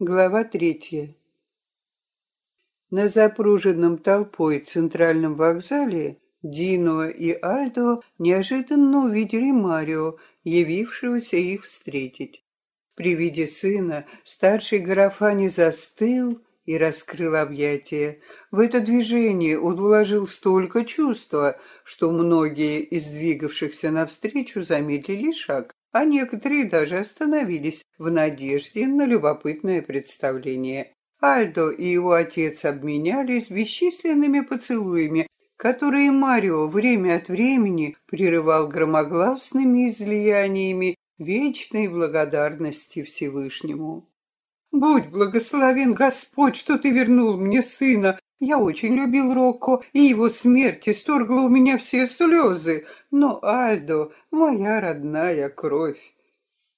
Глава третья. На запруженном толпой центральном вокзале Дино и Альдо неожиданно увидели Марио, явившегося их встретить. При виде сына старший Гарафани застыл и раскрыл объятия. В это движение он вложил столько чувства, что многие из двигавшихся навстречу замедлили шаг а некоторые даже остановились в надежде на любопытное представление. Альдо и его отец обменялись бесчисленными поцелуями, которые Марио время от времени прерывал громогласными излияниями вечной благодарности Всевышнему. «Будь благословен Господь, что ты вернул мне сына, я очень любил Рокко, и его смерть исторгла у меня все слезы, но Альдо — моя родная кровь.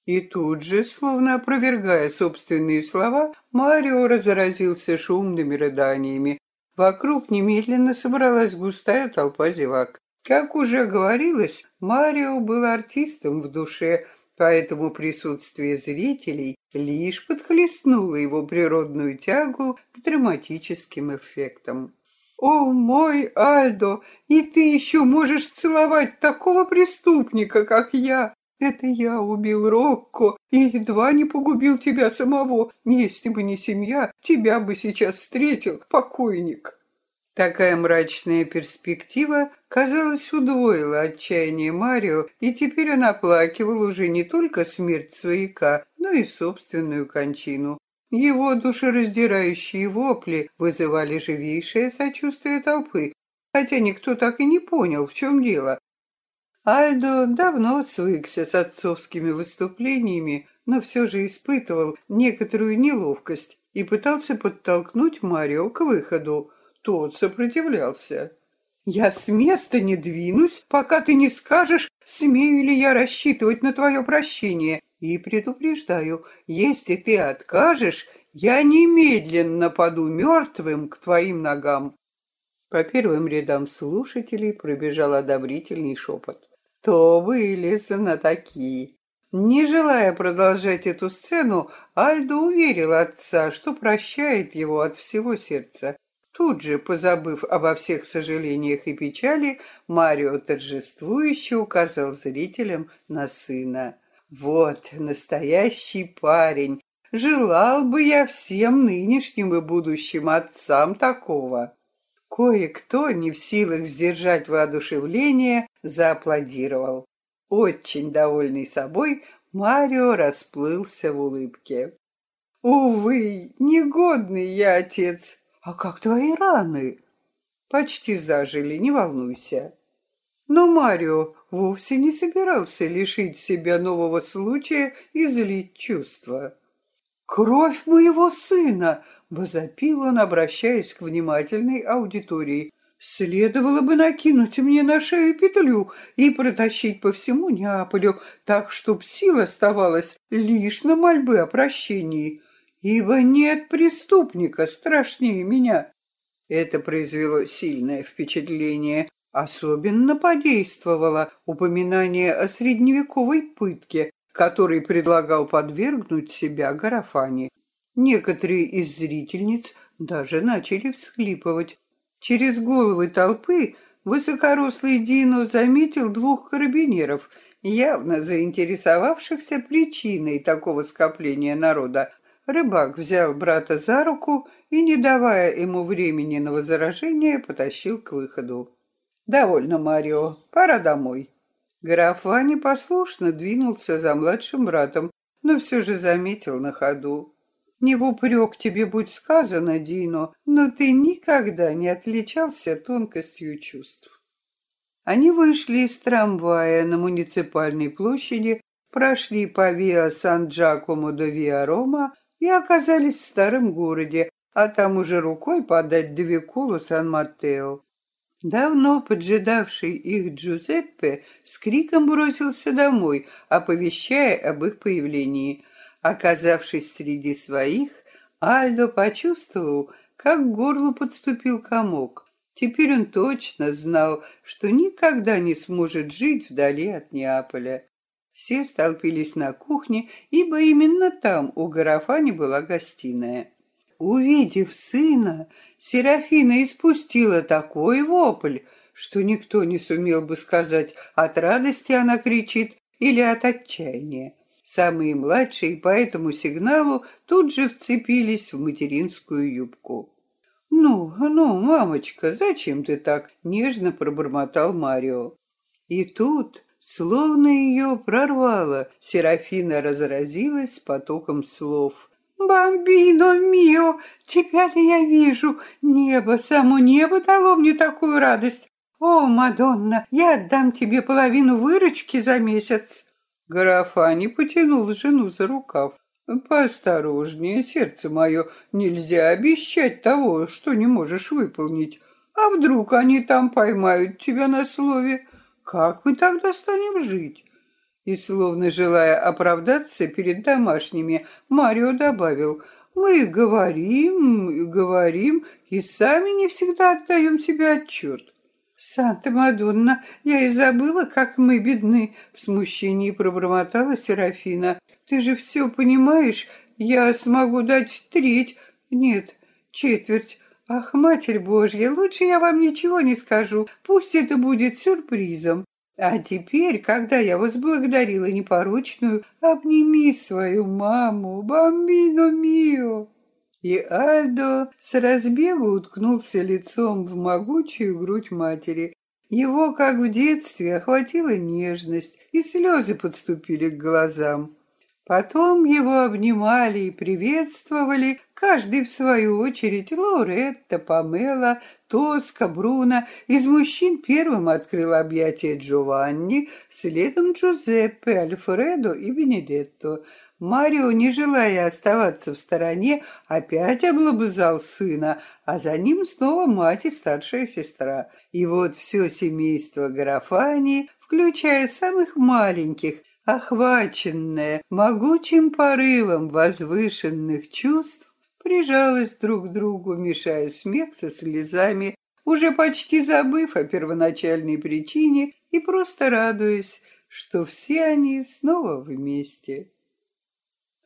И тут же, словно опровергая собственные слова, Марио разразился шумными рыданиями. Вокруг немедленно собралась густая толпа зевак. Как уже говорилось, Марио был артистом в душе, поэтому присутствие зрителей лишь подхлестнуло его природную тягу к драматическим эффектам. «О, мой Альдо, и ты еще можешь целовать такого преступника, как я! Это я убил Рокко и едва не погубил тебя самого. Если бы не семья, тебя бы сейчас встретил покойник». Такая мрачная перспектива, казалось, удвоила отчаяние Марио, и теперь он оплакивал уже не только смерть свояка, но и собственную кончину. Его душераздирающие вопли вызывали живейшее сочувствие толпы, хотя никто так и не понял, в чем дело. Альдо давно свыкся с отцовскими выступлениями, но все же испытывал некоторую неловкость и пытался подтолкнуть Марио к выходу. Тот сопротивлялся. «Я с места не двинусь, пока ты не скажешь, смею ли я рассчитывать на твое прощение. И предупреждаю, если ты откажешь, я немедленно паду мертвым к твоим ногам». По первым рядам слушателей пробежал одобрительный шепот. То были знатоки. Не желая продолжать эту сцену, Альдо уверил отца, что прощает его от всего сердца. Тут же, позабыв обо всех сожалениях и печали, Марио торжествующе указал зрителям на сына. «Вот настоящий парень! Желал бы я всем нынешним и будущим отцам такого!» Кое-кто, не в силах сдержать воодушевление, зааплодировал. Очень довольный собой, Марио расплылся в улыбке. «Увы, негодный я отец, «А как твои раны?» «Почти зажили, не волнуйся». Но Марио вовсе не собирался лишить себя нового случая и злить чувства. «Кровь моего сына!» — возопил он, обращаясь к внимательной аудитории. «Следовало бы накинуть мне на шею петлю и протащить по всему Неаполю, так, чтоб сил оставалась лишь на мольбы о прощении ибо нет преступника страшнее меня. Это произвело сильное впечатление. Особенно подействовало упоминание о средневековой пытке, который предлагал подвергнуть себя Гарафане. Некоторые из зрительниц даже начали всхлипывать. Через головы толпы высокорослый Дино заметил двух карабинеров, явно заинтересовавшихся причиной такого скопления народа, Рыбак взял брата за руку и, не давая ему времени на возражение, потащил к выходу. «Довольно, Марио, пора домой». Граф Ваня послушно двинулся за младшим братом, но все же заметил на ходу. «Не в упрек тебе будь сказано, Дино, но ты никогда не отличался тонкостью чувств». Они вышли из трамвая на муниципальной площади, прошли по Виа Сан-Джакомо до Виа-Рома, и оказались в старом городе, а там уже рукой подать до Викулу Сан-Матео. Давно поджидавший их Джузеппе с криком бросился домой, оповещая об их появлении. Оказавшись среди своих, Альдо почувствовал, как к горлу подступил комок. Теперь он точно знал, что никогда не сможет жить вдали от Неаполя. Все столпились на кухне, ибо именно там у Гарафани была гостиная. Увидев сына, Серафина испустила такой вопль, что никто не сумел бы сказать, от радости она кричит или от отчаяния. Самые младшие по этому сигналу тут же вцепились в материнскую юбку. «Ну, ну, мамочка, зачем ты так?» — нежно пробормотал Марио. И тут, словно ее прорвало, Серафина разразилась потоком слов. «Бомбино мио, тебя я вижу? Небо, само небо дало мне такую радость. О, Мадонна, я отдам тебе половину выручки за месяц». Графа потянул жену за рукав. «Поосторожнее, сердце мое, нельзя обещать того, что не можешь выполнить. А вдруг они там поймают тебя на слове? Как мы тогда станем жить?» И, словно желая оправдаться перед домашними, Марио добавил, «Мы говорим, говорим, и сами не всегда отдаем себе отчет. «Санта-Мадонна, я и забыла, как мы бедны!» — в смущении пробормотала Серафина. «Ты же все понимаешь, я смогу дать треть, нет, четверть. Ах, Матерь Божья, лучше я вам ничего не скажу, пусть это будет сюрпризом. А теперь, когда я возблагодарила непорочную, обними свою маму, бомбино мио!» И Альдо с разбегу уткнулся лицом в могучую грудь матери. Его, как в детстве, охватила нежность, и слезы подступили к глазам. Потом его обнимали и приветствовали, каждый в свою очередь, Лауретта, Памела, Тоска, Бруно. Из мужчин первым открыл объятия Джованни, следом Джузеппе, Альфредо и Бенедетто. Марио, не желая оставаться в стороне, опять облобызал сына, а за ним снова мать и старшая сестра. И вот все семейство Графани, включая самых маленьких, охваченное могучим порывом возвышенных чувств, прижалось друг к другу, мешая смех со слезами, уже почти забыв о первоначальной причине и просто радуясь, что все они снова вместе.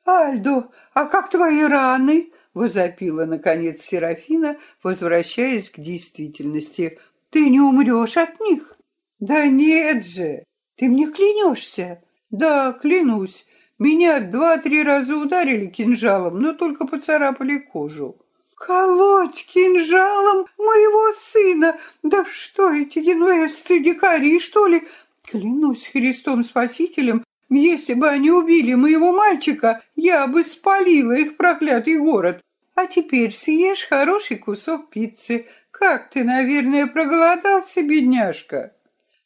«Альдо, а как твои раны?» — возопила, наконец, Серафина, возвращаясь к действительности. «Ты не умрешь от них?» «Да нет же! Ты мне клянешься?» «Да, клянусь. Меня два-три раза ударили кинжалом, но только поцарапали кожу». «Колоть кинжалом моего сына! Да что эти генуэзцы, дикари, что ли? Клянусь Христом Спасителем, если бы они убили моего мальчика, я бы спалила их проклятый город. А теперь съешь хороший кусок пиццы. Как ты, наверное, проголодался, бедняжка?»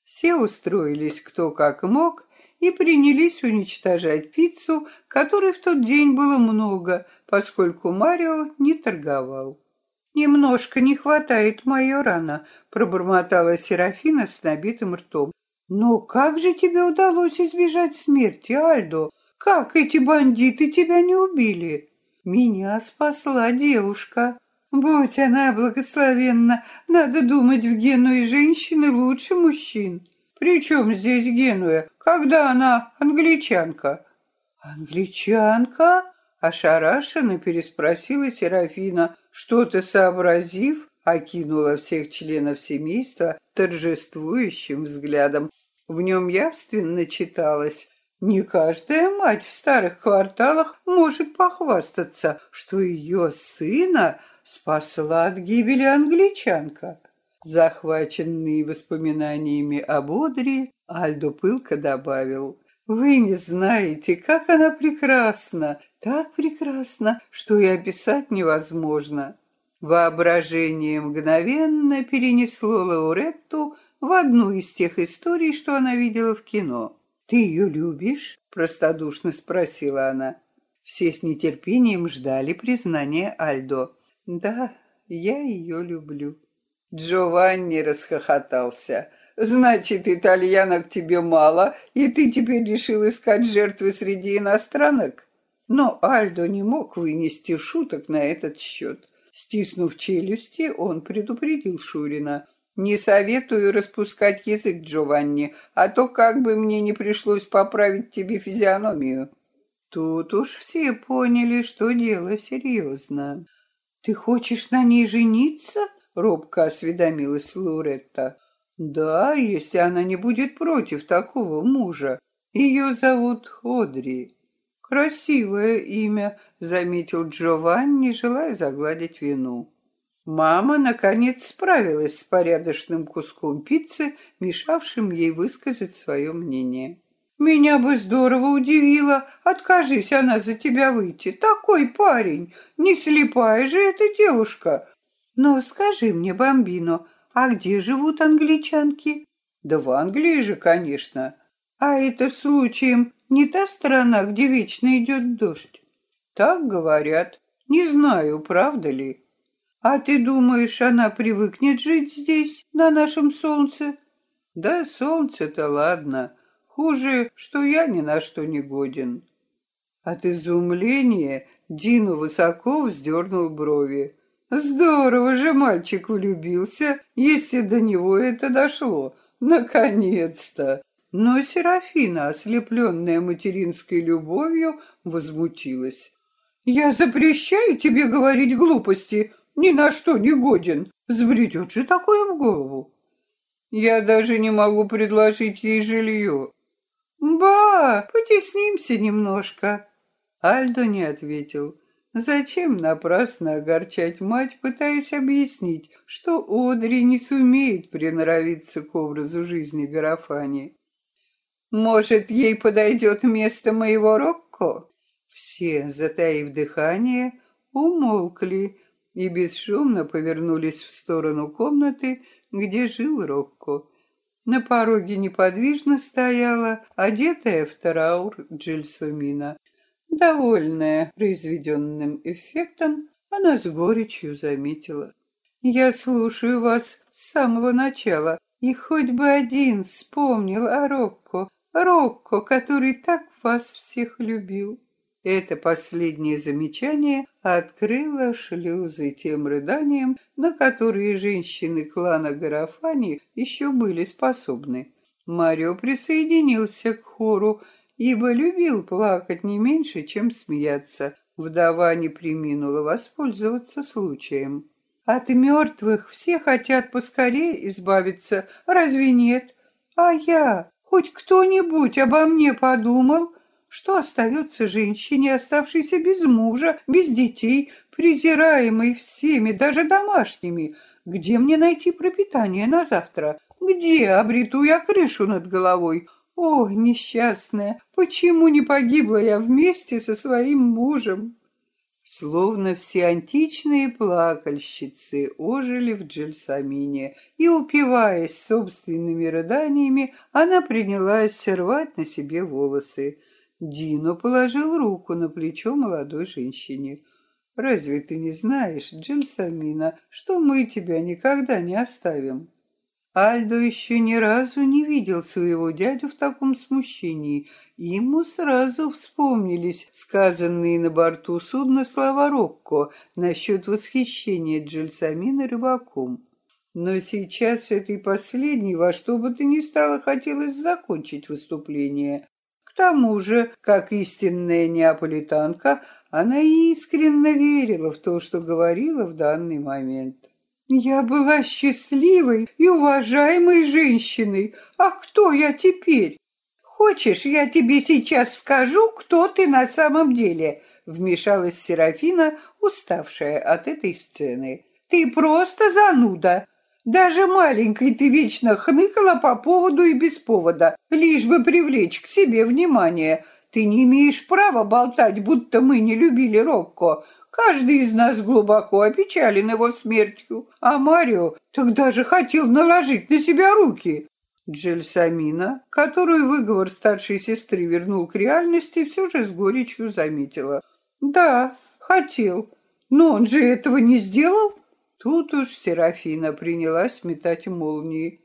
Все устроились кто как мог и принялись уничтожать пиццу, которой в тот день было много, поскольку Марио не торговал. «Немножко не хватает майорана», — пробормотала Серафина с набитым ртом. Но как же тебе удалось избежать смерти, Альдо? Как эти бандиты тебя не убили? Меня спасла девушка. Будь она благословенна, надо думать, в Генуе женщины лучше мужчин. Причем здесь Генуя, когда она англичанка? Англичанка? Ошарашенно переспросила Серафина, что-то сообразив, окинула всех членов семейства торжествующим взглядом. В нем явственно читалось «Не каждая мать в старых кварталах может похвастаться, что ее сына спасла от гибели англичанка». Захваченный воспоминаниями об Одри, Альдо пылко добавил «Вы не знаете, как она прекрасна, так прекрасна, что и описать невозможно». Воображение мгновенно перенесло Лауретту в одну из тех историй, что она видела в кино. «Ты ее любишь?» — простодушно спросила она. Все с нетерпением ждали признания Альдо. «Да, я ее люблю». Джованни расхохотался. «Значит, итальянок тебе мало, и ты теперь решил искать жертвы среди иностранок?» Но Альдо не мог вынести шуток на этот счет. Стиснув челюсти, он предупредил Шурина. Не советую распускать язык, Джованни, а то как бы мне не пришлось поправить тебе физиономию. Тут уж все поняли, что дело серьезно. «Ты хочешь на ней жениться?» — робко осведомилась Луретта. «Да, если она не будет против такого мужа. Ее зовут Одри». «Красивое имя», — заметил Джованни, желая загладить вину. Мама, наконец, справилась с порядочным куском пиццы, мешавшим ей высказать свое мнение. «Меня бы здорово удивило, откажись она за тебя выйти. Такой парень, не слепая же эта девушка. Но скажи мне, Бомбино, а где живут англичанки?» «Да в Англии же, конечно. А это случаем не та страна, где вечно идет дождь?» «Так говорят. Не знаю, правда ли». А ты думаешь, она привыкнет жить здесь, на нашем солнце? Да солнце-то ладно. Хуже, что я ни на что не годен. От изумления Дину высоко вздернул брови. Здорово же мальчик влюбился, если до него это дошло. Наконец-то! Но Серафина, ослепленная материнской любовью, возмутилась. «Я запрещаю тебе говорить глупости ни на что не годен. Сбредет же такое в голову. Я даже не могу предложить ей жилье. Ба, потеснимся немножко. Альдо не ответил. Зачем напрасно огорчать мать, пытаясь объяснить, что Одри не сумеет приноровиться к образу жизни Гарафани? Может, ей подойдет место моего Рокко? Все, затаив дыхание, умолкли, и бесшумно повернулись в сторону комнаты, где жил Рокко. На пороге неподвижно стояла, одетая в траур Джельсумина. Довольная произведенным эффектом, она с горечью заметила. «Я слушаю вас с самого начала, и хоть бы один вспомнил о Рокко, Рокко, который так вас всех любил». Это последнее замечание открыло шлюзы тем рыданиям, на которые женщины клана Гарафани еще были способны. Марио присоединился к хору, ибо любил плакать не меньше, чем смеяться. Вдова не приминула воспользоваться случаем. От мертвых все хотят поскорее избавиться, разве нет? А я, хоть кто-нибудь обо мне подумал, что остается женщине, оставшейся без мужа, без детей, презираемой всеми, даже домашними? Где мне найти пропитание на завтра? Где обрету я крышу над головой? О, несчастная, почему не погибла я вместе со своим мужем? Словно все античные плакальщицы ожили в Джельсамине, и, упиваясь собственными рыданиями, она принялась рвать на себе волосы. Дино положил руку на плечо молодой женщине. «Разве ты не знаешь, Джельсамина, что мы тебя никогда не оставим?» Альдо еще ни разу не видел своего дядю в таком смущении, ему сразу вспомнились сказанные на борту судна слова Рокко насчет восхищения Джельсамина рыбаком. Но сейчас этой последней во что бы то ни стало хотелось закончить выступление, тому же, как истинная неаполитанка, она искренне верила в то, что говорила в данный момент. Я была счастливой и уважаемой женщиной. А кто я теперь? Хочешь, я тебе сейчас скажу, кто ты на самом деле? Вмешалась Серафина, уставшая от этой сцены. Ты просто зануда. Даже маленькой ты вечно хныкала по поводу и без повода, лишь бы привлечь к себе внимание. Ты не имеешь права болтать, будто мы не любили Рокко. Каждый из нас глубоко опечален его смертью, а Марио тогда же хотел наложить на себя руки. Джельсамина, которую выговор старшей сестры вернул к реальности, все же с горечью заметила. «Да, хотел, но он же этого не сделал. Тут уж Серафина принялась метать молнии.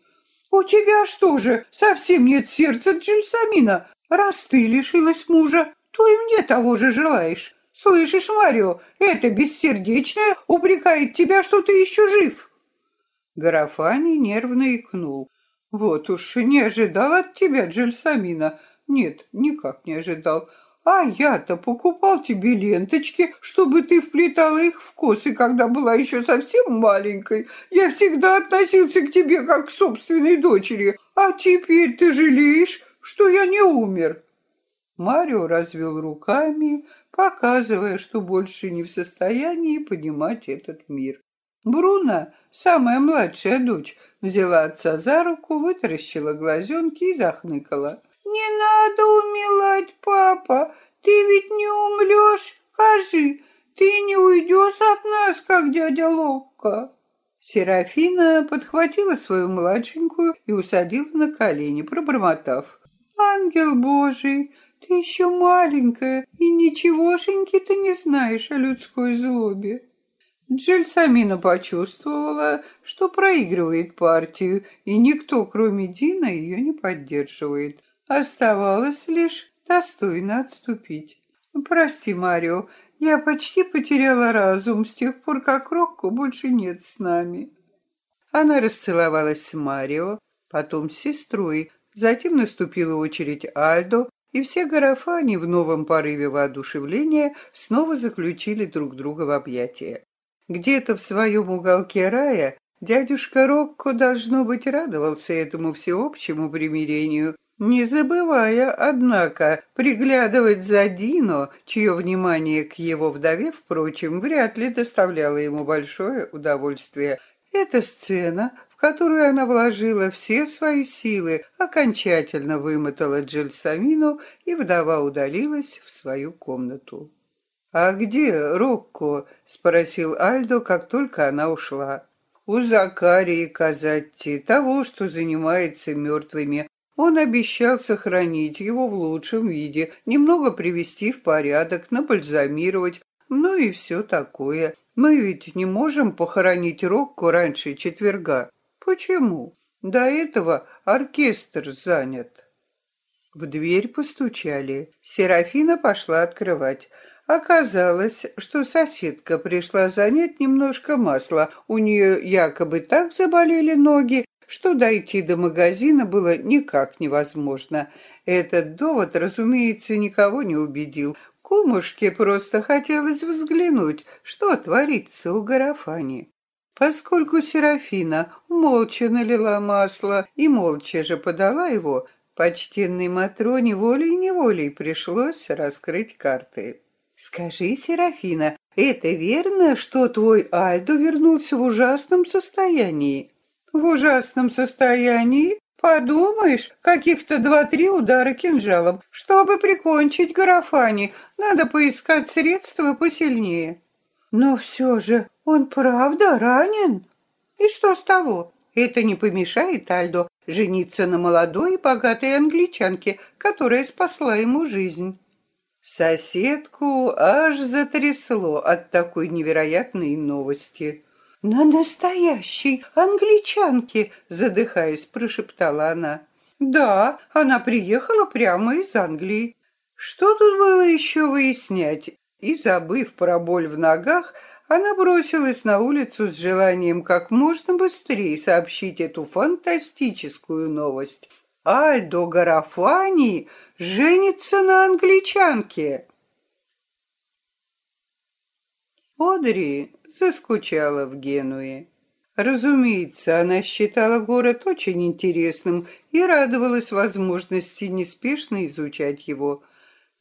«У тебя что же, совсем нет сердца, Джельсамина? Раз ты лишилась мужа, то и мне того же желаешь. Слышишь, Марио, это бессердечное упрекает тебя, что ты еще жив». Гарафани нервно икнул. «Вот уж не ожидал от тебя, Джельсамина. Нет, никак не ожидал. А я-то покупал тебе ленточки, чтобы ты вплетала их в косы, когда была еще совсем маленькой. Я всегда относился к тебе как к собственной дочери. А теперь ты жалеешь, что я не умер?» Марио развел руками, показывая, что больше не в состоянии понимать этот мир. Бруно, самая младшая дочь, взяла отца за руку, вытаращила глазенки и захныкала. «Не надо умилать, папа, ты ведь не умрешь, скажи, ты не уйдешь от нас, как дядя Локко». Серафина подхватила свою младшенькую и усадила на колени, пробормотав. «Ангел Божий, ты еще маленькая и ничегошеньки ты не знаешь о людской злобе». Джельсамина почувствовала, что проигрывает партию, и никто, кроме Дина, ее не поддерживает. Оставалось лишь достойно отступить. «Прости, Марио, я почти потеряла разум с тех пор, как Рокко больше нет с нами». Она расцеловалась с Марио, потом с сестрой, затем наступила очередь Альдо, и все Гарафани в новом порыве воодушевления снова заключили друг друга в объятия. Где-то в своем уголке рая дядюшка Рокко, должно быть, радовался этому всеобщему примирению, не забывая, однако, приглядывать за Дино, чье внимание к его вдове, впрочем, вряд ли доставляло ему большое удовольствие. Эта сцена, которую она вложила все свои силы, окончательно вымотала Джельсамину, и вдова удалилась в свою комнату. «А где Рокко?» — спросил Альдо, как только она ушла. «У Закарии Казатти, того, что занимается мертвыми. Он обещал сохранить его в лучшем виде, немного привести в порядок, набальзамировать, ну и все такое. Мы ведь не можем похоронить Рокко раньше четверга. Почему? До этого оркестр занят». В дверь постучали. Серафина пошла открывать. Оказалось, что соседка пришла занять немножко масла. У нее якобы так заболели ноги, что дойти до магазина было никак невозможно. Этот довод, разумеется, никого не убедил. Кумушке просто хотелось взглянуть, что творится у Гарафани. Поскольку Серафина молча налила масло и молча же подала его, почтенной Матроне волей-неволей пришлось раскрыть карты. Скажи, Серафина, это верно, что твой Альдо вернулся в ужасном состоянии? В ужасном состоянии? Подумаешь, каких-то два-три удара кинжалом. Чтобы прикончить Гарафани, надо поискать средства посильнее. Но все же он правда ранен? И что с того? Это не помешает Альдо жениться на молодой и богатой англичанке, которая спасла ему жизнь. Соседку аж затрясло от такой невероятной новости. «На настоящей англичанке!» — задыхаясь, прошептала она. «Да, она приехала прямо из Англии. Что тут было еще выяснять?» И, забыв про боль в ногах, она бросилась на улицу с желанием как можно быстрее сообщить эту фантастическую новость. Альдо Гарафани женится на англичанке. Одри заскучала в Генуе. Разумеется, она считала город очень интересным и радовалась возможности неспешно изучать его.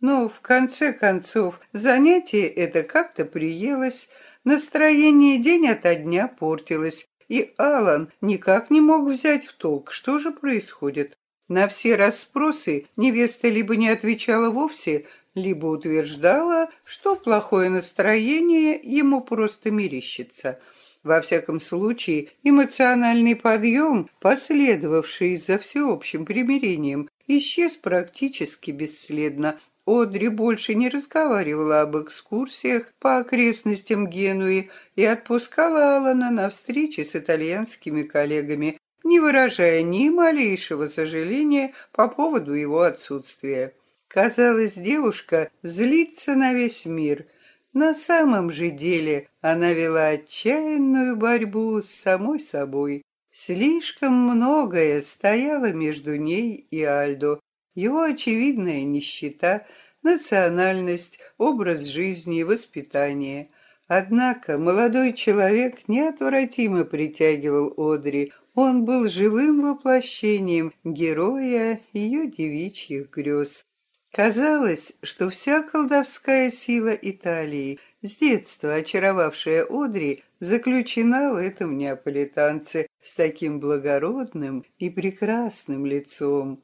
Но, в конце концов, занятие это как-то приелось, настроение день ото дня портилось, и Алан никак не мог взять в толк, что же происходит. На все расспросы невеста либо не отвечала вовсе, либо утверждала, что плохое настроение ему просто мерещится. Во всяком случае, эмоциональный подъем, последовавший за всеобщим примирением, исчез практически бесследно. Одри больше не разговаривала об экскурсиях по окрестностям Генуи и отпускала Алана на встречи с итальянскими коллегами, не выражая ни малейшего сожаления по поводу его отсутствия. Казалось, девушка злится на весь мир. На самом же деле она вела отчаянную борьбу с самой собой. Слишком многое стояло между ней и Альдо. Его очевидная нищета, национальность, образ жизни и воспитание. Однако молодой человек неотвратимо притягивал Одри. Он был живым воплощением героя ее девичьих грез. Казалось, что вся колдовская сила Италии, с детства очаровавшая Одри, заключена в этом неаполитанце с таким благородным и прекрасным лицом.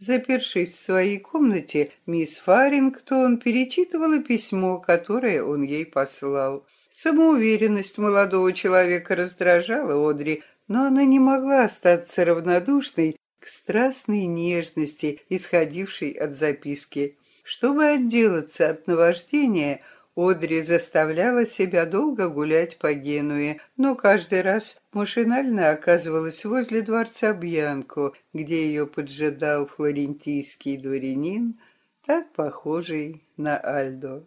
Запершись в своей комнате, мисс Фарингтон перечитывала письмо, которое он ей послал. Самоуверенность молодого человека раздражала Одри, но она не могла остаться равнодушной к страстной нежности, исходившей от записки. Чтобы отделаться от наваждения, Одри заставляла себя долго гулять по Генуе, но каждый раз машинально оказывалась возле дворца Бьянко, где ее поджидал флорентийский дворянин, так похожий на Альдо.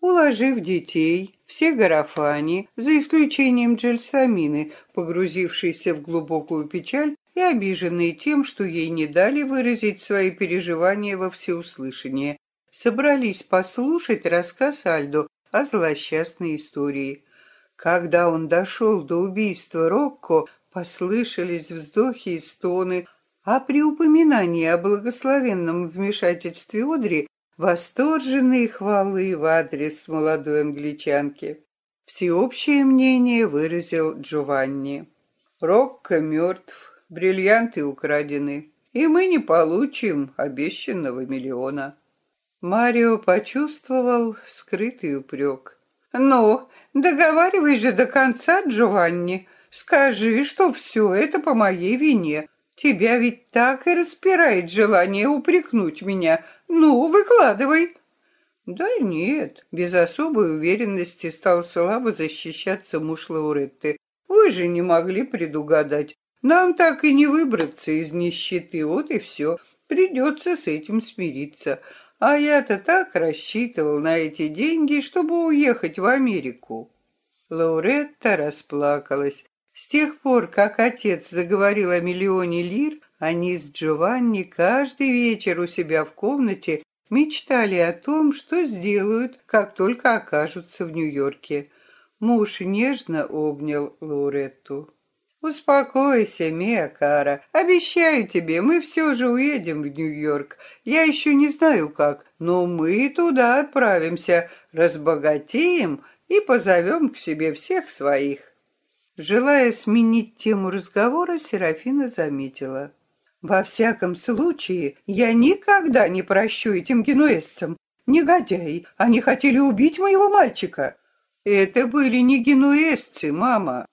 Уложив детей, все Гарафани, за исключением Джельсамины, погрузившейся в глубокую печаль и обиженной тем, что ей не дали выразить свои переживания во всеуслышание, собрались послушать рассказ Альдо о злосчастной истории. Когда он дошел до убийства Рокко, послышались вздохи и стоны, а при упоминании о благословенном вмешательстве Одри восторженные хвалы в адрес молодой англичанки. Всеобщее мнение выразил Джованни. Рокко мертв, бриллианты украдены, и мы не получим обещанного миллиона. Марио почувствовал скрытый упрек. «Ну, договаривай же до конца, Джованни. Скажи, что все это по моей вине. Тебя ведь так и распирает желание упрекнуть меня. Ну, выкладывай. Да нет, без особой уверенности стал слабо защищаться муж Лауретты. Вы же не могли предугадать. Нам так и не выбраться из нищеты, вот и все. Придется с этим смириться. А я-то так рассчитывал на эти деньги, чтобы уехать в Америку. Лауретта расплакалась. С тех пор, как отец заговорил о миллионе лир, они с Джованни каждый вечер у себя в комнате мечтали о том, что сделают, как только окажутся в Нью-Йорке. Муж нежно обнял Лоретту. «Успокойся, Мия Кара. Обещаю тебе, мы все же уедем в Нью-Йорк. Я еще не знаю как, но мы туда отправимся, разбогатеем и позовем к себе всех своих». Желая сменить тему разговора, Серафина заметила. «Во всяком случае, я никогда не прощу этим генуэзцам. Негодяи, они хотели убить моего мальчика». «Это были не генуэзцы, мама».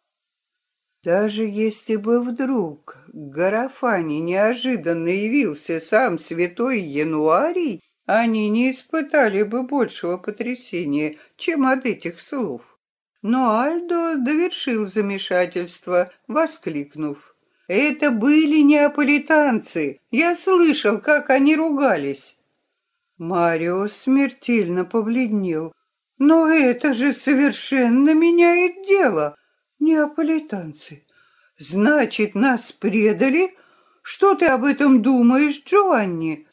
Даже если бы вдруг к неожиданно явился сам святой Януарий, они не испытали бы большего потрясения, чем от этих слов. Но Альдо довершил замешательство, воскликнув. «Это были неаполитанцы! Я слышал, как они ругались!» Марио смертельно побледнел. «Но это же совершенно меняет дело! Неаполитанцы! Значит, нас предали? Что ты об этом думаешь, Джованни?»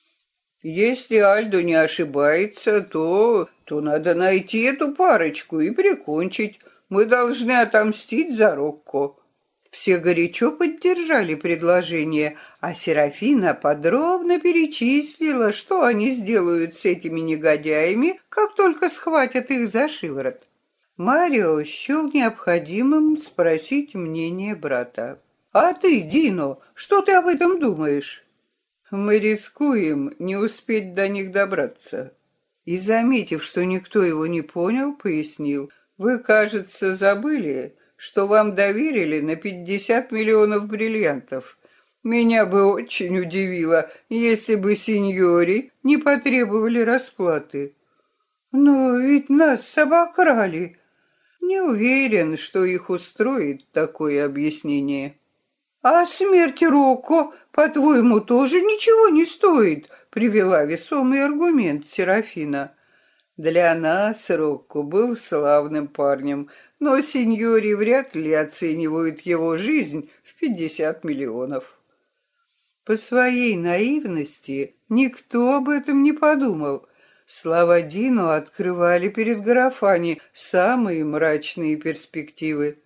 Если Альдо не ошибается, то... то надо найти эту парочку и прикончить. Мы должны отомстить за Рокко». Все горячо поддержали предложение, а Серафина подробно перечислила, что они сделают с этими негодяями, как только схватят их за шиворот. Марио счел необходимым спросить мнение брата. «А ты, Дино, что ты об этом думаешь?» Мы рискуем не успеть до них добраться. И, заметив, что никто его не понял, пояснил, вы, кажется, забыли, что вам доверили на пятьдесят миллионов бриллиантов. Меня бы очень удивило, если бы сеньори не потребовали расплаты. Но ведь нас обокрали. Не уверен, что их устроит такое объяснение. «А смерть Рокко, по-твоему, тоже ничего не стоит?» — привела весомый аргумент Серафина. Для нас Рокко был славным парнем, но сеньори вряд ли оценивают его жизнь в пятьдесят миллионов. По своей наивности никто об этом не подумал. Слова Дино открывали перед Гарафани самые мрачные перспективы.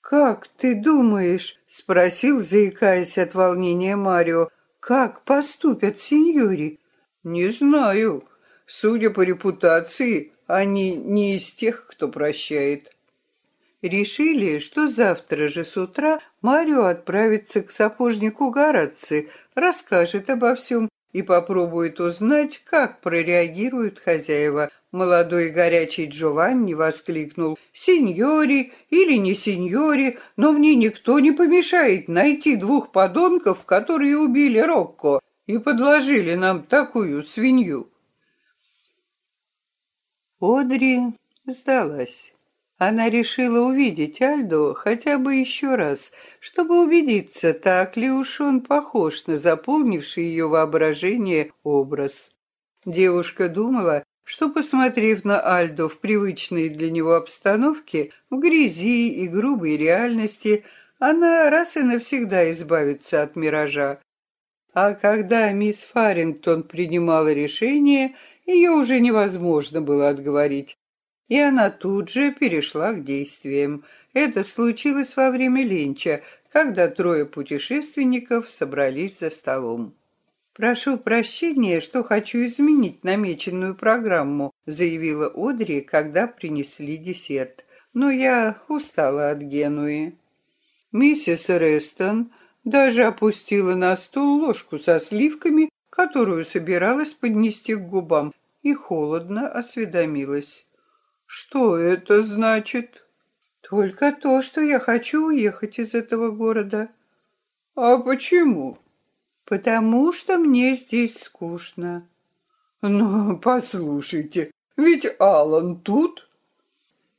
«Как ты думаешь?» — спросил, заикаясь от волнения Марио. «Как поступят сеньори?» «Не знаю. Судя по репутации, они не из тех, кто прощает». Решили, что завтра же с утра Марио отправится к сапожнику Гораци, расскажет обо всем и попробует узнать, как прореагируют хозяева. Молодой горячий Джованни воскликнул «Сеньори или не сеньори, но мне никто не помешает найти двух подонков, которые убили Рокко и подложили нам такую свинью». Одри сдалась. Она решила увидеть Альдо хотя бы еще раз, чтобы убедиться, так ли уж он похож на заполнивший ее воображение образ. Девушка думала, что, посмотрев на Альдо в привычной для него обстановке, в грязи и грубой реальности, она раз и навсегда избавится от миража. А когда мисс Фарингтон принимала решение, ее уже невозможно было отговорить. И она тут же перешла к действиям. Это случилось во время ленча, когда трое путешественников собрались за столом. «Прошу прощения, что хочу изменить намеченную программу», заявила Одри, когда принесли десерт. «Но я устала от Генуи». Миссис Рестон даже опустила на стол ложку со сливками, которую собиралась поднести к губам, и холодно осведомилась. Что это значит? Только то, что я хочу уехать из этого города. А почему? Потому что мне здесь скучно. Ну, послушайте, ведь Алан тут.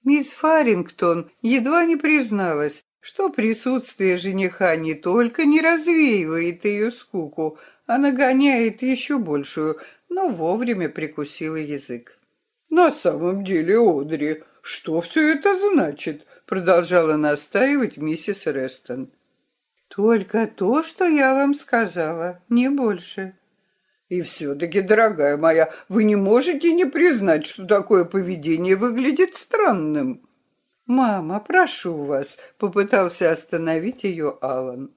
Мисс Фарингтон едва не призналась, что присутствие жениха не только не развеивает ее скуку, а нагоняет еще большую, но вовремя прикусила язык. «На самом деле, Одри, что все это значит?» Продолжала настаивать миссис Рестон. «Только то, что я вам сказала, не больше». «И все-таки, дорогая моя, вы не можете не признать, что такое поведение выглядит странным». «Мама, прошу вас», — попытался остановить ее Алан.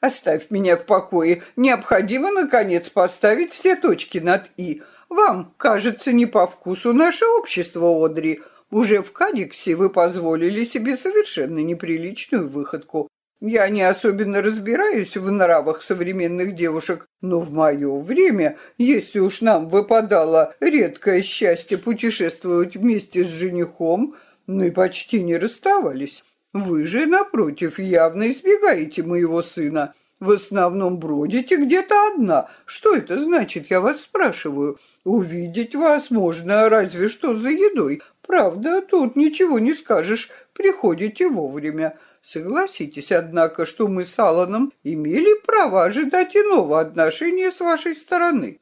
«Оставь меня в покое. Необходимо, наконец, поставить все точки над «и». Вам, кажется, не по вкусу наше общество, Одри. Уже в Кадиксе вы позволили себе совершенно неприличную выходку. Я не особенно разбираюсь в нравах современных девушек, но в мое время, если уж нам выпадало редкое счастье путешествовать вместе с женихом, мы почти не расставались. Вы же, напротив, явно избегаете моего сына. В основном бродите где-то одна. Что это значит, я вас спрашиваю? Увидеть вас можно разве что за едой. Правда, тут ничего не скажешь, приходите вовремя. Согласитесь, однако, что мы с Алланом имели право ожидать иного отношения с вашей стороны.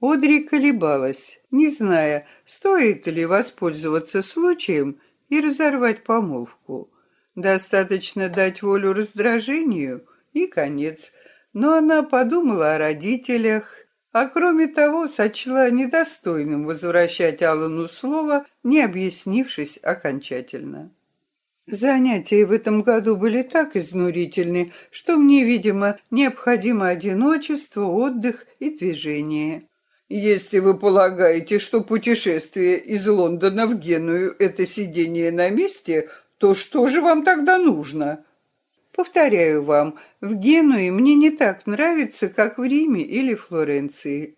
Одри колебалась, не зная, стоит ли воспользоваться случаем и разорвать помолвку. Достаточно дать волю раздражению — и конец. Но она подумала о родителях, а кроме того сочла недостойным возвращать Аллану слово, не объяснившись окончательно. Занятия в этом году были так изнурительны, что мне, видимо, необходимо одиночество, отдых и движение. Если вы полагаете, что путешествие из Лондона в Геную — это сидение на месте, то что же вам тогда нужно? Повторяю вам, в Генуе мне не так нравится, как в Риме или Флоренции.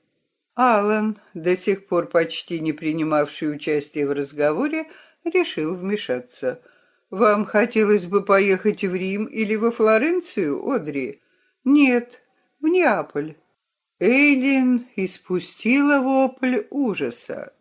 Алан, до сих пор почти не принимавший участие в разговоре, решил вмешаться. «Вам хотелось бы поехать в Рим или во Флоренцию, Одри?» «Нет, в Неаполь». Эйлин испустила вопль ужаса.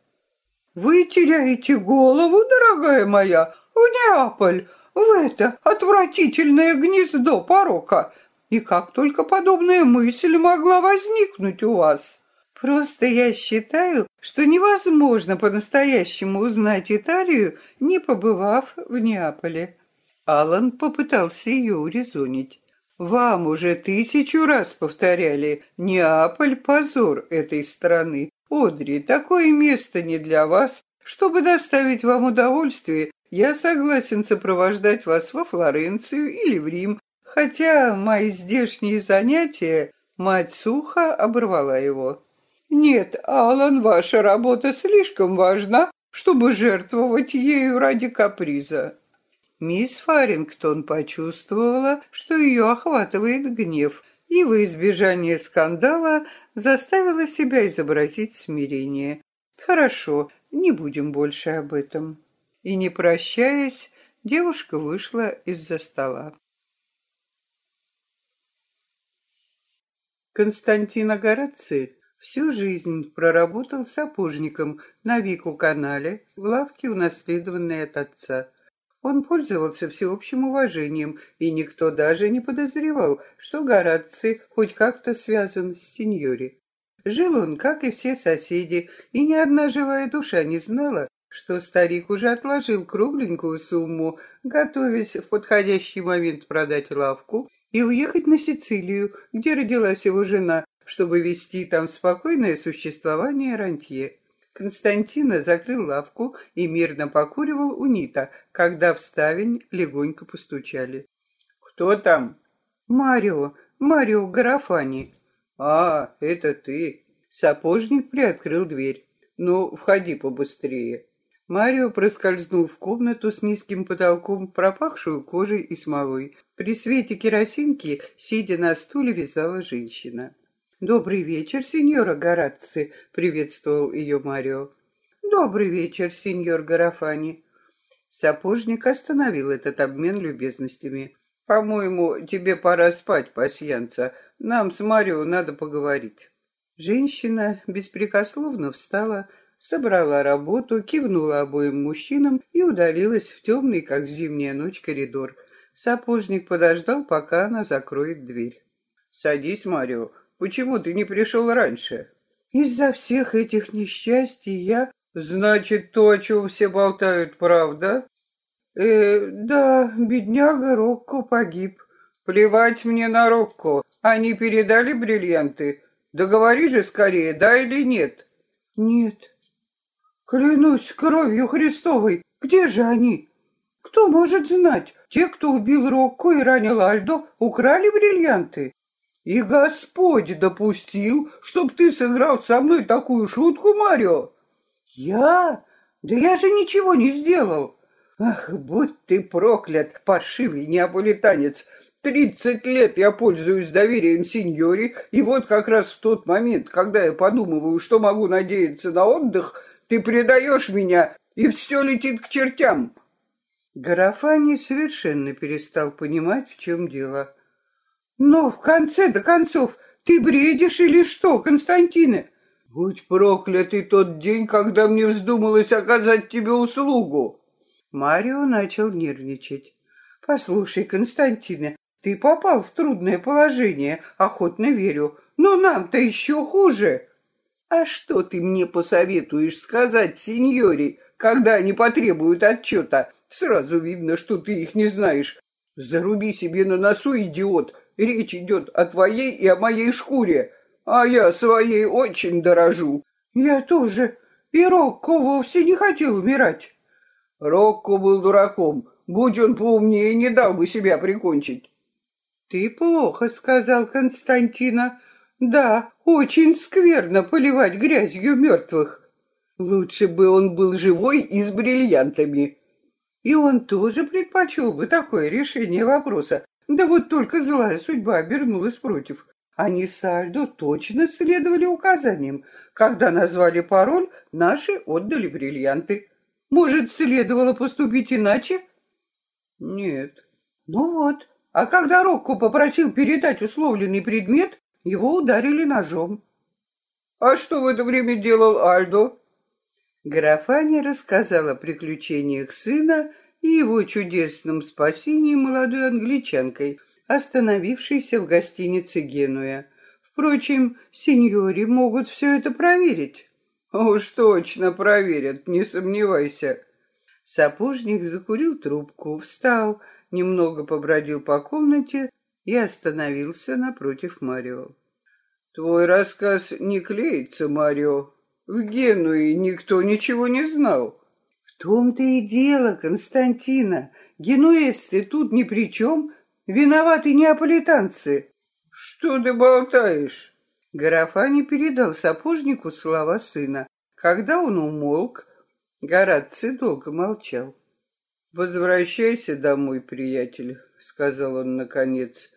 «Вы теряете голову, дорогая моя, в Неаполь! В это отвратительное гнездо порока. И как только подобная мысль могла возникнуть у вас? Просто я считаю, что невозможно по-настоящему узнать Италию, не побывав в Неаполе. Алан попытался ее урезонить. Вам уже тысячу раз повторяли, Неаполь — позор этой страны. Одри, такое место не для вас. Чтобы доставить вам удовольствие, я согласен сопровождать вас во Флоренцию или в Рим, хотя мои здешние занятия... Мать сухо оборвала его. «Нет, Алан, ваша работа слишком важна, чтобы жертвовать ею ради каприза. Мисс Фарингтон почувствовала, что ее охватывает гнев, и во избежание скандала заставила себя изобразить смирение. «Хорошо, не будем больше об этом». И, не прощаясь, девушка вышла из-за стола. Константин Гораций всю жизнь проработал сапожником на Вику-канале в лавке, унаследованной от отца. Он пользовался всеобщим уважением, и никто даже не подозревал, что Гораций хоть как-то связан с сеньори. Жил он, как и все соседи, и ни одна живая душа не знала, что старик уже отложил кругленькую сумму, готовясь в подходящий момент продать лавку и уехать на Сицилию, где родилась его жена, чтобы вести там спокойное существование рантье. Константина закрыл лавку и мирно покуривал у Нита, когда в ставень легонько постучали. «Кто там?» «Марио, Марио Гарафани». «А, это ты». Сапожник приоткрыл дверь. «Ну, входи побыстрее». Марио проскользнул в комнату с низким потолком, пропахшую кожей и смолой. При свете керосинки, сидя на стуле, вязала женщина. «Добрый вечер, сеньора Горацци», — приветствовал ее Марио. «Добрый вечер, сеньор Гарафани». Сапожник остановил этот обмен любезностями. «По-моему, тебе пора спать, пасьянца. Нам с Марио надо поговорить». Женщина беспрекословно встала, собрала работу, кивнула обоим мужчинам и удалилась в темный, как зимняя ночь, коридор. Сапожник подождал, пока она закроет дверь. «Садись, Марио, Почему ты не пришел раньше? Из-за всех этих несчастий я... Значит, то, о чем все болтают, правда? Э, да, бедняга Рокко погиб. Плевать мне на Рокко. Они передали бриллианты. Договори же скорее, да или нет? Нет. Клянусь кровью Христовой, где же они? Кто может знать? Те, кто убил Рокко и ранил Альдо, украли бриллианты? И Господь допустил, чтоб ты сыграл со мной такую шутку, Марио. Я? Да я же ничего не сделал. Ах, будь ты проклят, паршивый неаполитанец. Тридцать лет я пользуюсь доверием сеньори, и вот как раз в тот момент, когда я подумываю, что могу надеяться на отдых, ты предаешь меня, и все летит к чертям. Гарафани совершенно перестал понимать, в чем дело. Но в конце-то концов ты бредишь или что, Константина? Будь проклятый тот день, когда мне вздумалось оказать тебе услугу. Марио начал нервничать. Послушай, Константина, ты попал в трудное положение, охотно верю, но нам-то еще хуже. А что ты мне посоветуешь сказать сеньоре, когда они потребуют отчета? Сразу видно, что ты их не знаешь. Заруби себе на носу, идиот, Речь идет о твоей и о моей шкуре, а я своей очень дорожу. Я тоже. И Рокко вовсе не хотел умирать. Рокко был дураком. Будь он поумнее, не дал бы себя прикончить. Ты плохо сказал, Константина. Да, очень скверно поливать грязью мертвых. Лучше бы он был живой и с бриллиантами. И он тоже предпочел бы такое решение вопроса, да вот только злая судьба обернулась против. Они с Альдо точно следовали указаниям. Когда назвали пароль, наши отдали бриллианты. Может, следовало поступить иначе? Нет. Ну вот. А когда Рокко попросил передать условленный предмет, его ударили ножом. А что в это время делал Альдо? Графаня рассказала о приключениях сына и его чудесном спасении молодой англичанкой, остановившейся в гостинице Генуя. Впрочем, сеньори могут все это проверить. Уж точно проверят, не сомневайся. Сапожник закурил трубку, встал, немного побродил по комнате и остановился напротив Марио. Твой рассказ не клеится, Марио. В Генуе никто ничего не знал. В том-то и дело, Константина. Генуэзцы тут ни при чем. Виноваты неаполитанцы. Что ты болтаешь? Гарафани передал сапожнику слова сына. Когда он умолк, Гораций долго молчал. «Возвращайся домой, приятель», — сказал он наконец.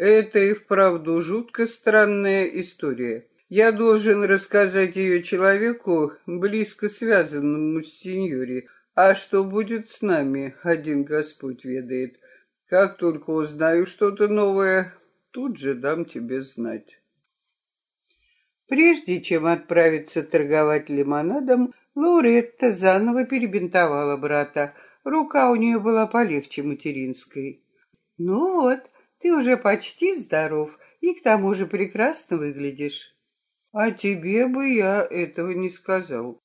«Это и вправду жутко странная история. Я должен рассказать ее человеку, близко связанному с сеньори, а что будет с нами, один Господь ведает. Как только узнаю что-то новое, тут же дам тебе знать. Прежде чем отправиться торговать лимонадом, Лауретта заново перебинтовала брата. Рука у нее была полегче материнской. «Ну вот, ты уже почти здоров и к тому же прекрасно выглядишь». А тебе бы я этого не сказал.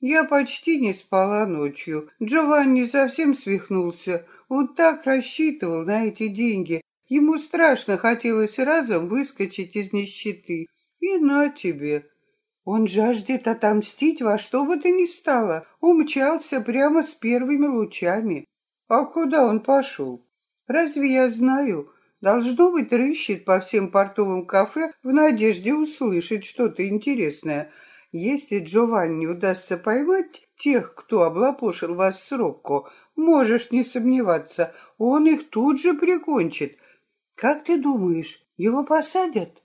Я почти не спала ночью. Джованни совсем свихнулся. Он так рассчитывал на эти деньги. Ему страшно хотелось разом выскочить из нищеты. И на тебе. Он жаждет отомстить во что бы то ни стало. Умчался прямо с первыми лучами. А куда он пошел? Разве я знаю? Должно быть, рыщет по всем портовым кафе в надежде услышать что-то интересное. Если Джованни удастся поймать тех, кто облапошил вас с Рокко, можешь не сомневаться, он их тут же прикончит. Как ты думаешь, его посадят?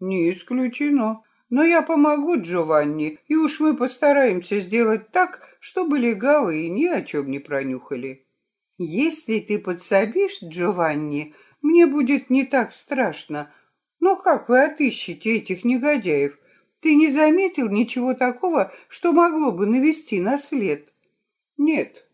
Не исключено. Но я помогу Джованни, и уж мы постараемся сделать так, чтобы легавые ни о чем не пронюхали. Если ты подсобишь Джованни, мне будет не так страшно. Но как вы отыщете этих негодяев? Ты не заметил ничего такого, что могло бы навести на след? Нет.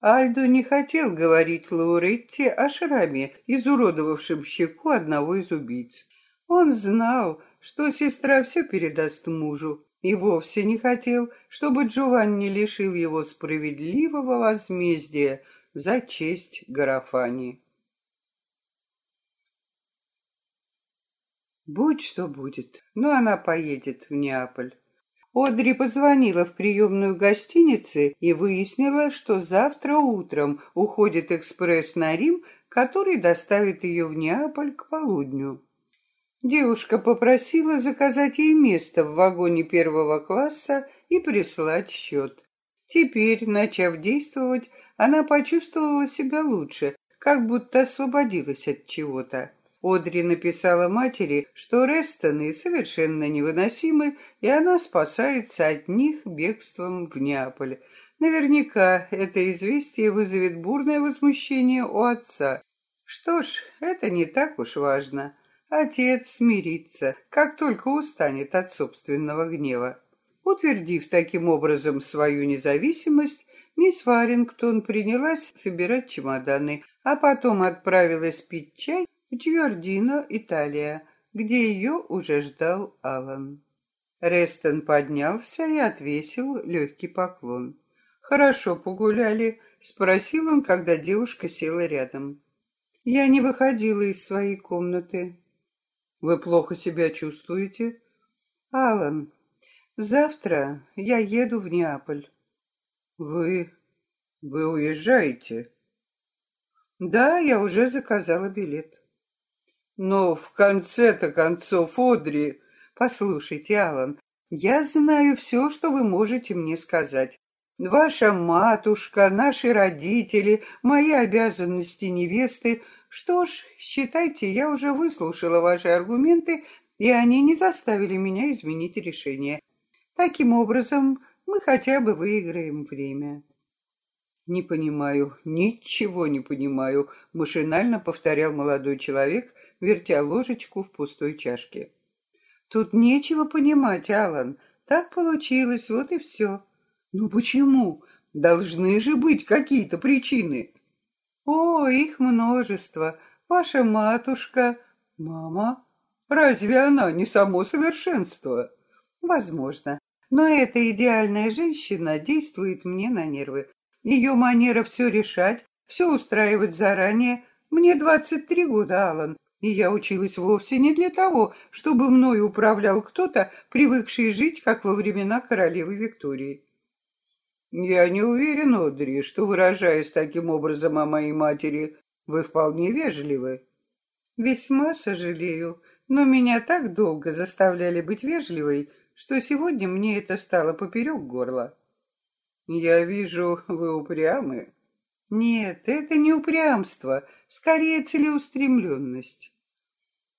Альдо не хотел говорить Лауретте о шраме, изуродовавшем щеку одного из убийц. Он знал, что сестра все передаст мужу, и вовсе не хотел, чтобы Джованни лишил его справедливого возмездия за честь Гарафани. Будь что будет, но она поедет в Неаполь. Одри позвонила в приемную гостиницы и выяснила, что завтра утром уходит экспресс на Рим, который доставит ее в Неаполь к полудню. Девушка попросила заказать ей место в вагоне первого класса и прислать счет. Теперь, начав действовать, она почувствовала себя лучше, как будто освободилась от чего-то. Одри написала матери, что Рестоны совершенно невыносимы, и она спасается от них бегством в Неаполь. Наверняка это известие вызовет бурное возмущение у отца. Что ж, это не так уж важно. Отец смирится, как только устанет от собственного гнева. Утвердив таким образом свою независимость, мисс Фарингтон принялась собирать чемоданы, а потом отправилась пить чай Джиордино, Италия, где ее уже ждал Алан. Рестон поднялся и отвесил легкий поклон. «Хорошо погуляли?» — спросил он, когда девушка села рядом. «Я не выходила из своей комнаты». «Вы плохо себя чувствуете?» «Алан, завтра я еду в Неаполь». «Вы... вы уезжаете?» «Да, я уже заказала билет». Но в конце-то концов, Одри... Послушайте, Алан, я знаю все, что вы можете мне сказать. Ваша матушка, наши родители, мои обязанности невесты. Что ж, считайте, я уже выслушала ваши аргументы, и они не заставили меня изменить решение. Таким образом, мы хотя бы выиграем время. Не понимаю, ничего не понимаю, машинально повторял молодой человек, вертя ложечку в пустой чашке. Тут нечего понимать, Алан. Так получилось, вот и все. Ну почему? Должны же быть какие-то причины. О, их множество. Ваша матушка, мама. Разве она не само совершенство? Возможно. Но эта идеальная женщина действует мне на нервы. Ее манера все решать, все устраивать заранее. Мне 23 года, Алан, и я училась вовсе не для того, чтобы мною управлял кто-то, привыкший жить, как во времена королевы Виктории. Я не уверен, Одри, что, выражаясь таким образом о моей матери, вы вполне вежливы. Весьма сожалею, но меня так долго заставляли быть вежливой, что сегодня мне это стало поперек горла. Я вижу, вы упрямы. Нет, это не упрямство, скорее целеустремленность.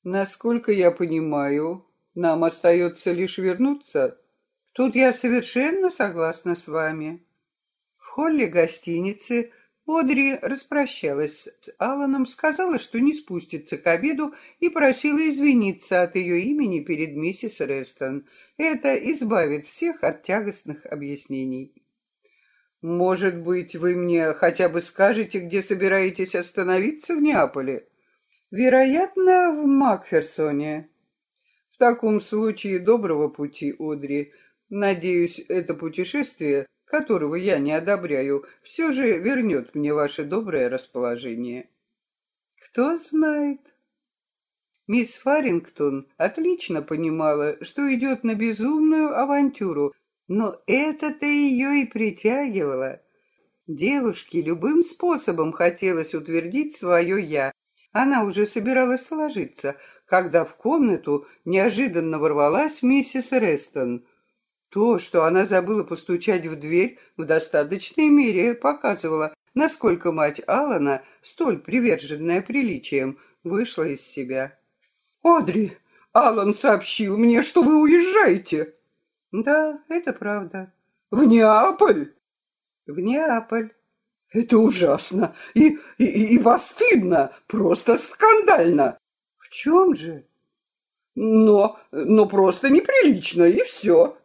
Насколько я понимаю, нам остается лишь вернуться. Тут я совершенно согласна с вами. В холле гостиницы Одри распрощалась с Алланом, сказала, что не спустится к обеду и просила извиниться от ее имени перед миссис Рестон. Это избавит всех от тягостных объяснений. Может быть, вы мне хотя бы скажете, где собираетесь остановиться в Неаполе? Вероятно, в Макферсоне. В таком случае доброго пути, Одри. Надеюсь, это путешествие, которого я не одобряю, все же вернет мне ваше доброе расположение. Кто знает. Мисс Фарингтон отлично понимала, что идет на безумную авантюру, но это-то ее и притягивало. Девушке любым способом хотелось утвердить свое «я». Она уже собиралась ложиться, когда в комнату неожиданно ворвалась миссис Рестон. То, что она забыла постучать в дверь, в достаточной мере показывало, насколько мать Алана, столь приверженная приличием, вышла из себя. «Одри, Алан сообщил мне, что вы уезжаете!» Да, это правда. В Неаполь? В Неаполь. Это ужасно и, и, и вас стыдно, просто скандально. В чем же? Но, но просто неприлично, и все.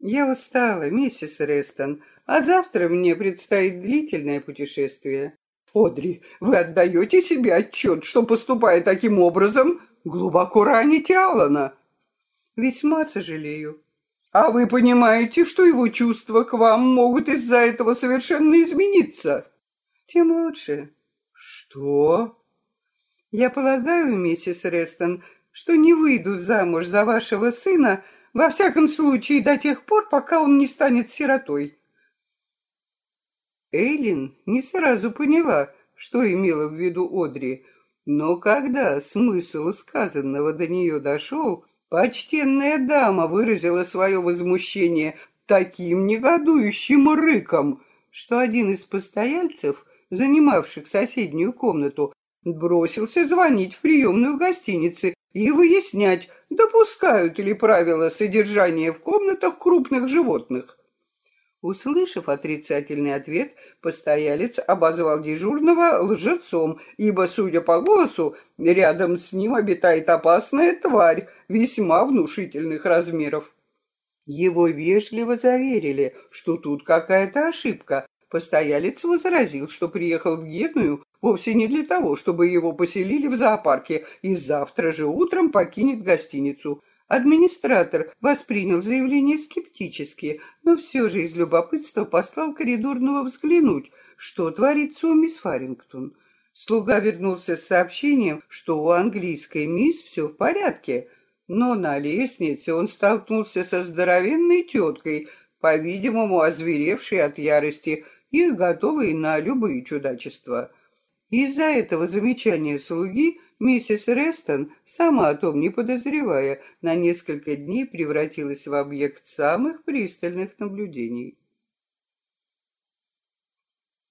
Я устала, миссис Рестон, а завтра мне предстоит длительное путешествие. Одри, вы отдаете себе отчет, что, поступая таким образом, глубоко раните Алана? Весьма сожалею. А вы понимаете, что его чувства к вам могут из-за этого совершенно измениться? Тем лучше. Что? Я полагаю, миссис Рестон, что не выйду замуж за вашего сына, во всяком случае, до тех пор, пока он не станет сиротой. Эйлин не сразу поняла, что имела в виду Одри, но когда смысл сказанного до нее дошел, Почтенная дама выразила свое возмущение таким негодующим рыком, что один из постояльцев, занимавших соседнюю комнату, бросился звонить в приемную гостиницы и выяснять, допускают ли правила содержания в комнатах крупных животных. Услышав отрицательный ответ, постоялец обозвал дежурного лжецом, ибо, судя по голосу, рядом с ним обитает опасная тварь весьма внушительных размеров. Его вежливо заверили, что тут какая-то ошибка. Постоялец возразил, что приехал в Геную вовсе не для того, чтобы его поселили в зоопарке, и завтра же утром покинет гостиницу. Администратор воспринял заявление скептически, но все же из любопытства послал коридорного взглянуть, что творится у мисс Фарингтон. Слуга вернулся с сообщением, что у английской мисс все в порядке, но на лестнице он столкнулся со здоровенной теткой, по-видимому, озверевшей от ярости и готовой на любые чудачества. Из-за этого замечания слуги Миссис Рестон, сама о том не подозревая, на несколько дней превратилась в объект самых пристальных наблюдений.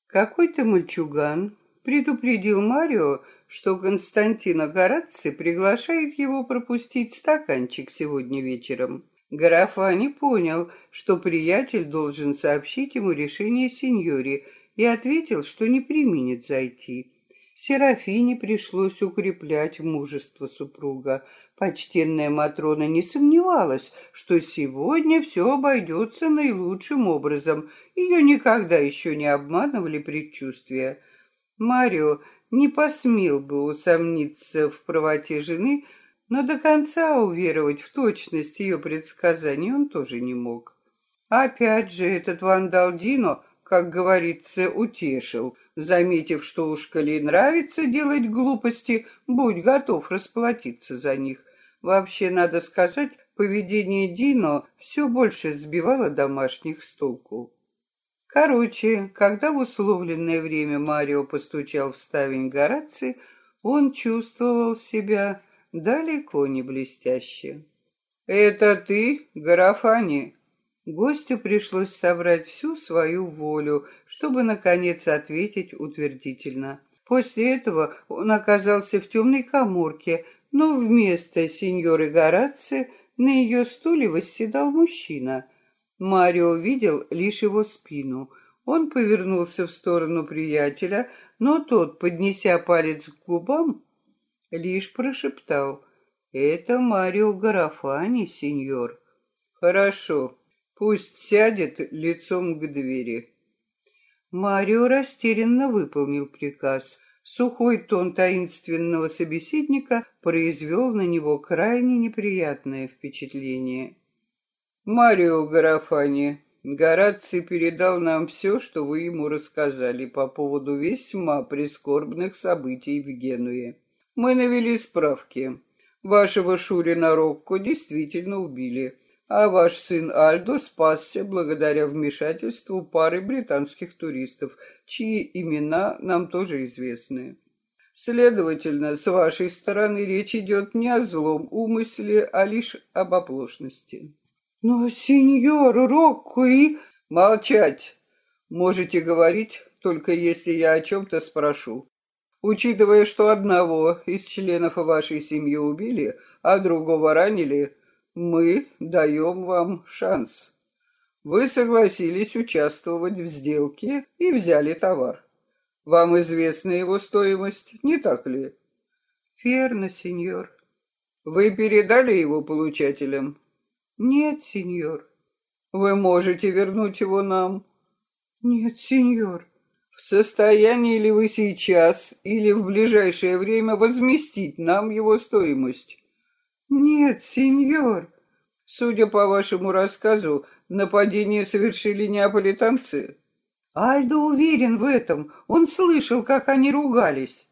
Какой-то мальчуган предупредил Марио, что Константина Гораци приглашает его пропустить стаканчик сегодня вечером. Графани понял, что приятель должен сообщить ему решение сеньори, и ответил, что не применит зайти. Серафине пришлось укреплять мужество супруга. Почтенная Матрона не сомневалась, что сегодня все обойдется наилучшим образом. Ее никогда еще не обманывали предчувствия. Марио не посмел бы усомниться в правоте жены, Но до конца уверовать в точность ее предсказаний он тоже не мог. Опять же, этот вандал Дино, как говорится, утешил, заметив, что уж коли нравится делать глупости, будь готов расплатиться за них. Вообще, надо сказать, поведение Дино все больше сбивало домашних с толку. Короче, когда в условленное время Марио постучал в ставень Гораци, он чувствовал себя далеко не блестяще. «Это ты, Гарафани?» Гостю пришлось собрать всю свою волю, чтобы, наконец, ответить утвердительно. После этого он оказался в темной коморке, но вместо сеньоры Гораци на ее стуле восседал мужчина. Марио видел лишь его спину. Он повернулся в сторону приятеля, но тот, поднеся палец к губам, лишь прошептал «Это Марио Гарафани, сеньор». «Хорошо, пусть сядет лицом к двери». Марио растерянно выполнил приказ. Сухой тон таинственного собеседника произвел на него крайне неприятное впечатление. «Марио Гарафани, Гораций передал нам все, что вы ему рассказали по поводу весьма прискорбных событий в Генуе. Мы навели справки. Вашего Шурина Рокко действительно убили, а ваш сын Альдо спасся благодаря вмешательству пары британских туристов, чьи имена нам тоже известны. Следовательно, с вашей стороны речь идет не о злом умысле, а лишь об оплошности. Но, сеньор Рокко и... Молчать! Можете говорить, только если я о чем-то спрошу. Учитывая, что одного из членов вашей семьи убили, а другого ранили, мы даем вам шанс. Вы согласились участвовать в сделке и взяли товар. Вам известна его стоимость, не так ли? Верно, сеньор. Вы передали его получателям? Нет, сеньор. Вы можете вернуть его нам? Нет, сеньор. В состоянии ли вы сейчас или в ближайшее время возместить нам его стоимость? Нет, сеньор. Судя по вашему рассказу, нападение совершили неаполитанцы. Альдо уверен в этом. Он слышал, как они ругались.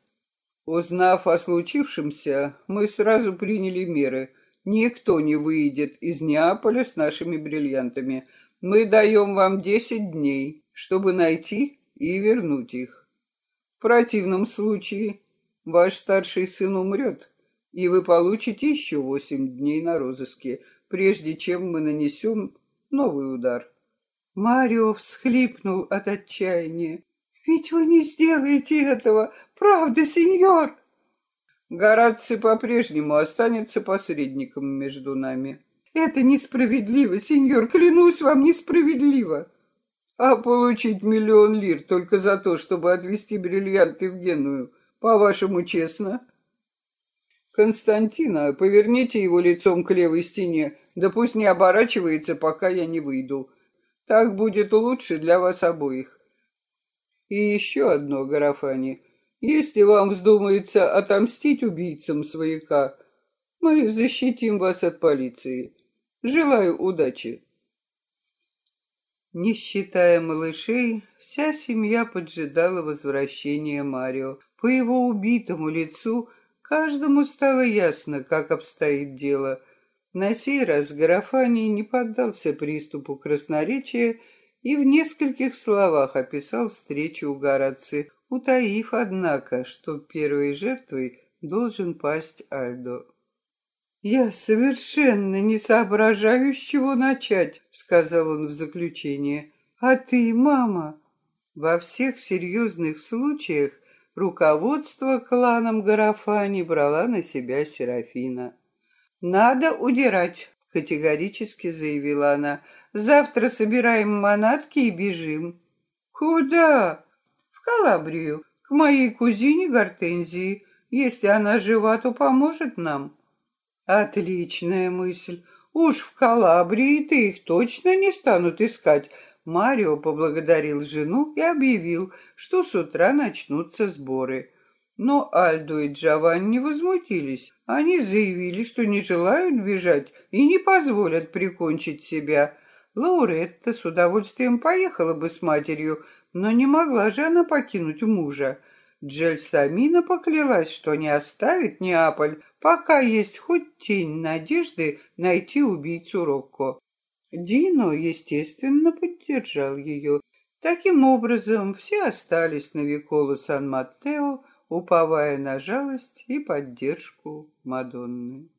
Узнав о случившемся, мы сразу приняли меры — Никто не выйдет из Неаполя с нашими бриллиантами. Мы даем вам десять дней, чтобы найти и вернуть их. В противном случае ваш старший сын умрет, и вы получите еще восемь дней на розыске, прежде чем мы нанесем новый удар. Марио всхлипнул от отчаяния. «Ведь вы не сделаете этого, правда, сеньор?» Гораций по-прежнему останется посредником между нами. Это несправедливо, сеньор, клянусь вам, несправедливо. А получить миллион лир только за то, чтобы отвезти бриллианты в Геную, по-вашему, честно? Константина, поверните его лицом к левой стене, да пусть не оборачивается, пока я не выйду. Так будет лучше для вас обоих. И еще одно, Гарафани. Если вам вздумается отомстить убийцам свояка, мы защитим вас от полиции. Желаю удачи. Не считая малышей, вся семья поджидала возвращения Марио. По его убитому лицу каждому стало ясно, как обстоит дело. На сей раз Гарафани не поддался приступу красноречия и в нескольких словах описал встречу у Гораци, утаив, однако, что первой жертвой должен пасть Альдо. «Я совершенно не соображаю, с чего начать», — сказал он в заключение. «А ты, мама?» Во всех серьезных случаях руководство кланом Гарафани брала на себя Серафина. «Надо удирать», — категорически заявила она. «Завтра собираем манатки и бежим». «Куда?» Калабрию, к моей кузине Гортензии. Если она жива, то поможет нам. Отличная мысль. Уж в Калабрии-то их точно не станут искать. Марио поблагодарил жену и объявил, что с утра начнутся сборы. Но Альдо и Джованни возмутились. Они заявили, что не желают бежать и не позволят прикончить себя. Лауретта с удовольствием поехала бы с матерью, но не могла же она покинуть мужа. Джельсамина поклялась, что не оставит Неаполь, пока есть хоть тень надежды найти убийцу Рокко. Дино, естественно, поддержал ее. Таким образом, все остались на Виколу Сан-Маттео, уповая на жалость и поддержку Мадонны.